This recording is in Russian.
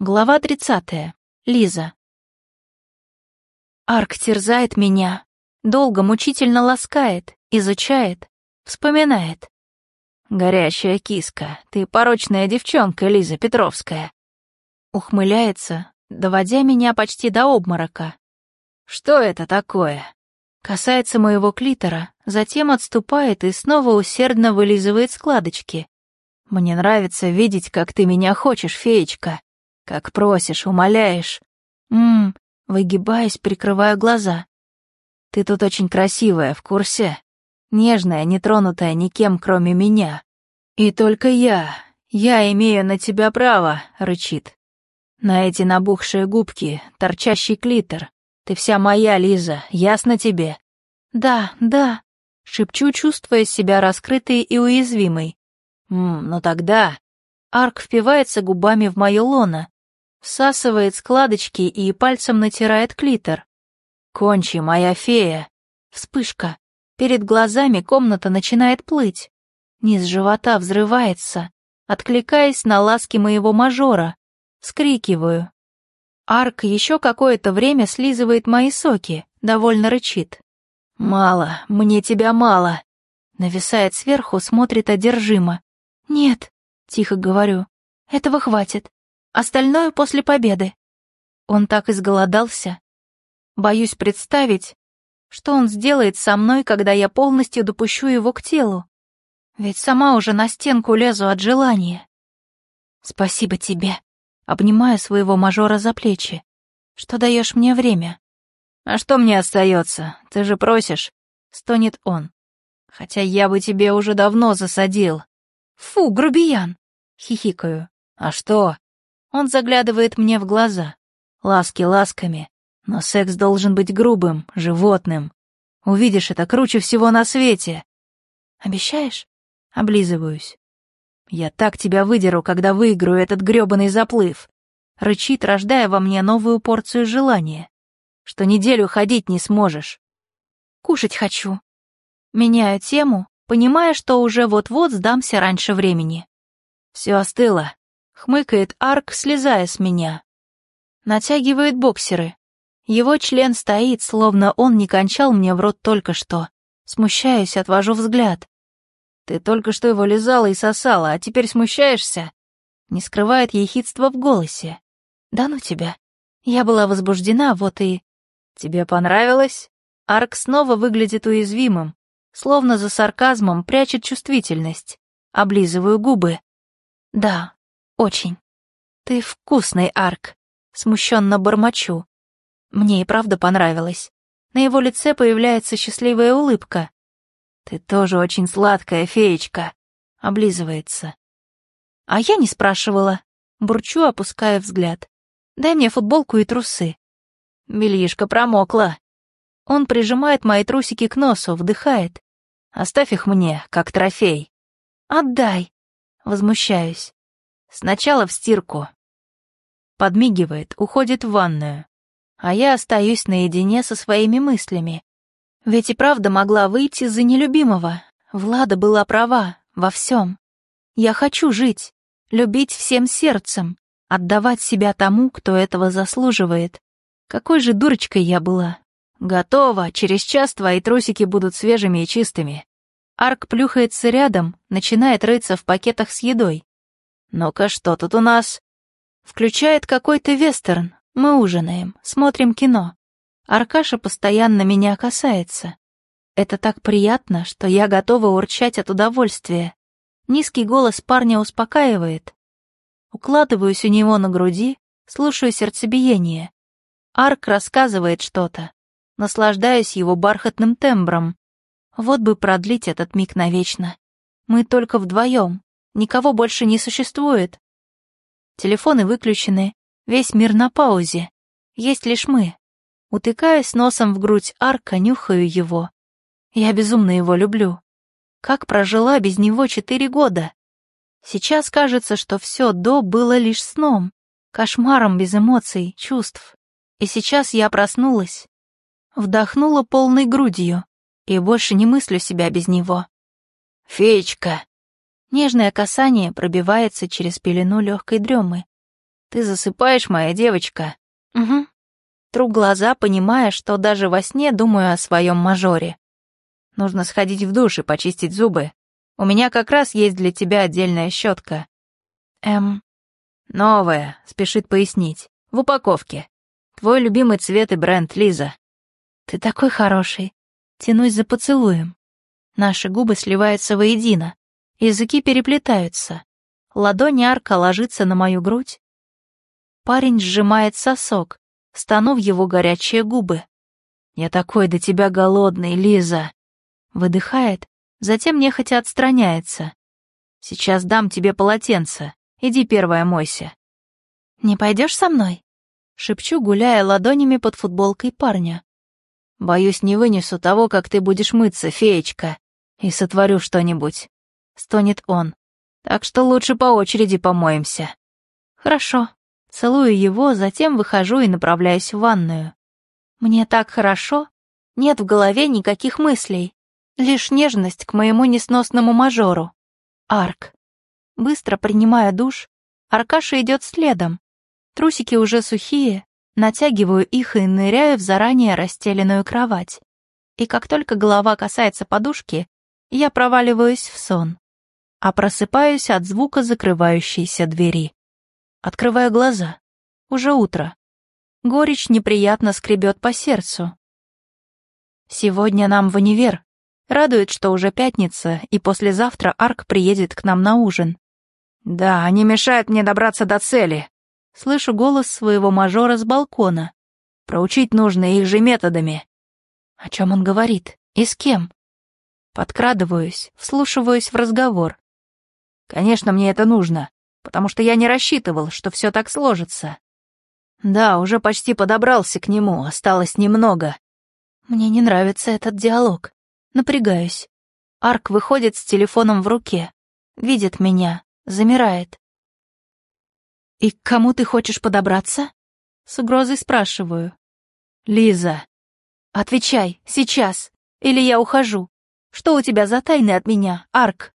Глава 30. Лиза. Арк терзает меня, долго мучительно ласкает, изучает, вспоминает. «Горячая киска, ты порочная девчонка, Лиза Петровская». Ухмыляется, доводя меня почти до обморока. «Что это такое?» Касается моего клитора, затем отступает и снова усердно вылизывает складочки. «Мне нравится видеть, как ты меня хочешь, феечка», как просишь, умоляешь. Мм, выгибаясь, прикрываю глаза. Ты тут очень красивая, в курсе? Нежная, не тронутая никем, кроме меня. И только я, я имею на тебя право, рычит. На эти набухшие губки, торчащий клитор. Ты вся моя, Лиза, ясно тебе? Да, да, шепчу, чувствуя себя раскрытой и уязвимой. Мм, ну тогда... Арк впивается губами в мое лоно, всасывает складочки и пальцем натирает клитор. «Кончи, моя фея!» Вспышка. Перед глазами комната начинает плыть. Низ живота взрывается, откликаясь на ласки моего мажора. Скрикиваю. Арк еще какое-то время слизывает мои соки, довольно рычит. «Мало, мне тебя мало!» Нависает сверху, смотрит одержимо. «Нет», — тихо говорю, — «этого хватит. Остальное после победы. Он так изголодался. Боюсь представить, что он сделает со мной, когда я полностью допущу его к телу. Ведь сама уже на стенку лезу от желания. Спасибо тебе. Обнимаю своего мажора за плечи. Что даешь мне время? А что мне остается? Ты же просишь. Стонет он. Хотя я бы тебе уже давно засадил. Фу, грубиян. Хихикаю. А что? Он заглядывает мне в глаза. Ласки ласками, но секс должен быть грубым, животным. Увидишь это круче всего на свете. Обещаешь? Облизываюсь. Я так тебя выдеру, когда выиграю этот грёбаный заплыв. Рычит, рождая во мне новую порцию желания. Что неделю ходить не сможешь. Кушать хочу. Меняю тему, понимая, что уже вот-вот сдамся раньше времени. Все остыло. Хмыкает Арк, слезая с меня. Натягивает боксеры. Его член стоит, словно он не кончал мне в рот только что. Смущаюсь, отвожу взгляд. Ты только что его лизала и сосала, а теперь смущаешься? Не скрывает ехидство в голосе. Да ну тебя. Я была возбуждена, вот и... Тебе понравилось? Арк снова выглядит уязвимым, словно за сарказмом прячет чувствительность. Облизываю губы. Да, очень. Ты вкусный, Арк. Смущенно бормочу. Мне и правда понравилось. На его лице появляется счастливая улыбка. Ты тоже очень сладкая, феечка. Облизывается. А я не спрашивала. Бурчу, опуская взгляд. Дай мне футболку и трусы. Бельишко промокла. Он прижимает мои трусики к носу, вдыхает. Оставь их мне, как трофей. Отдай. Возмущаюсь. Сначала в стирку. Подмигивает, уходит в ванную. А я остаюсь наедине со своими мыслями. Ведь и правда могла выйти за нелюбимого. Влада была права во всем. Я хочу жить, любить всем сердцем, отдавать себя тому, кто этого заслуживает. Какой же дурочкой я была. Готово, через час твои трусики будут свежими и чистыми. Арк плюхается рядом, начинает рыться в пакетах с едой. «Ну-ка, что тут у нас?» Включает какой-то вестерн. Мы ужинаем, смотрим кино. Аркаша постоянно меня касается. Это так приятно, что я готова урчать от удовольствия. Низкий голос парня успокаивает. Укладываюсь у него на груди, слушаю сердцебиение. Арк рассказывает что-то. Наслаждаюсь его бархатным тембром. Вот бы продлить этот миг навечно. Мы только вдвоем, Никого больше не существует. Телефоны выключены, весь мир на паузе. Есть лишь мы. Утыкаясь носом в грудь арка, нюхаю его. Я безумно его люблю. Как прожила без него четыре года? Сейчас кажется, что все до было лишь сном, кошмаром без эмоций, чувств. И сейчас я проснулась, вдохнула полной грудью и больше не мыслю себя без него. «Феечка!» Нежное касание пробивается через пелену легкой дремы. Ты засыпаешь, моя девочка?» «Угу». Тру глаза, понимая, что даже во сне думаю о своем мажоре. «Нужно сходить в душ и почистить зубы. У меня как раз есть для тебя отдельная щетка». «Эм...» «Новая», — спешит пояснить. «В упаковке. Твой любимый цвет и бренд, Лиза». «Ты такой хороший». Тянусь за поцелуем. Наши губы сливаются воедино. Языки переплетаются. Ладонь арка ложится на мою грудь. Парень сжимает сосок, стану его горячие губы. «Я такой до тебя голодный, Лиза!» Выдыхает, затем нехотя отстраняется. «Сейчас дам тебе полотенце. Иди первая мойся». «Не пойдешь со мной?» Шепчу, гуляя ладонями под футболкой парня. «Боюсь, не вынесу того, как ты будешь мыться, феечка, и сотворю что-нибудь», — стонет он. «Так что лучше по очереди помоемся». «Хорошо». Целую его, затем выхожу и направляюсь в ванную. Мне так хорошо, нет в голове никаких мыслей, лишь нежность к моему несносному мажору. Арк. Быстро принимая душ, Аркаша идет следом. Трусики уже сухие, натягиваю их и ныряю в заранее расстеленную кровать. И как только голова касается подушки, я проваливаюсь в сон, а просыпаюсь от звука закрывающейся двери. Открываю глаза. Уже утро. Горечь неприятно скребет по сердцу. Сегодня нам в универ. Радует, что уже пятница, и послезавтра Арк приедет к нам на ужин. «Да, они мешают мне добраться до цели», Слышу голос своего мажора с балкона. Проучить нужно их же методами. О чем он говорит? И с кем? Подкрадываюсь, вслушиваюсь в разговор. Конечно, мне это нужно, потому что я не рассчитывал, что все так сложится. Да, уже почти подобрался к нему, осталось немного. Мне не нравится этот диалог. Напрягаюсь. Арк выходит с телефоном в руке. Видит меня, замирает. «И к кому ты хочешь подобраться?» С угрозой спрашиваю. «Лиза». «Отвечай, сейчас, или я ухожу. Что у тебя за тайны от меня, Арк?»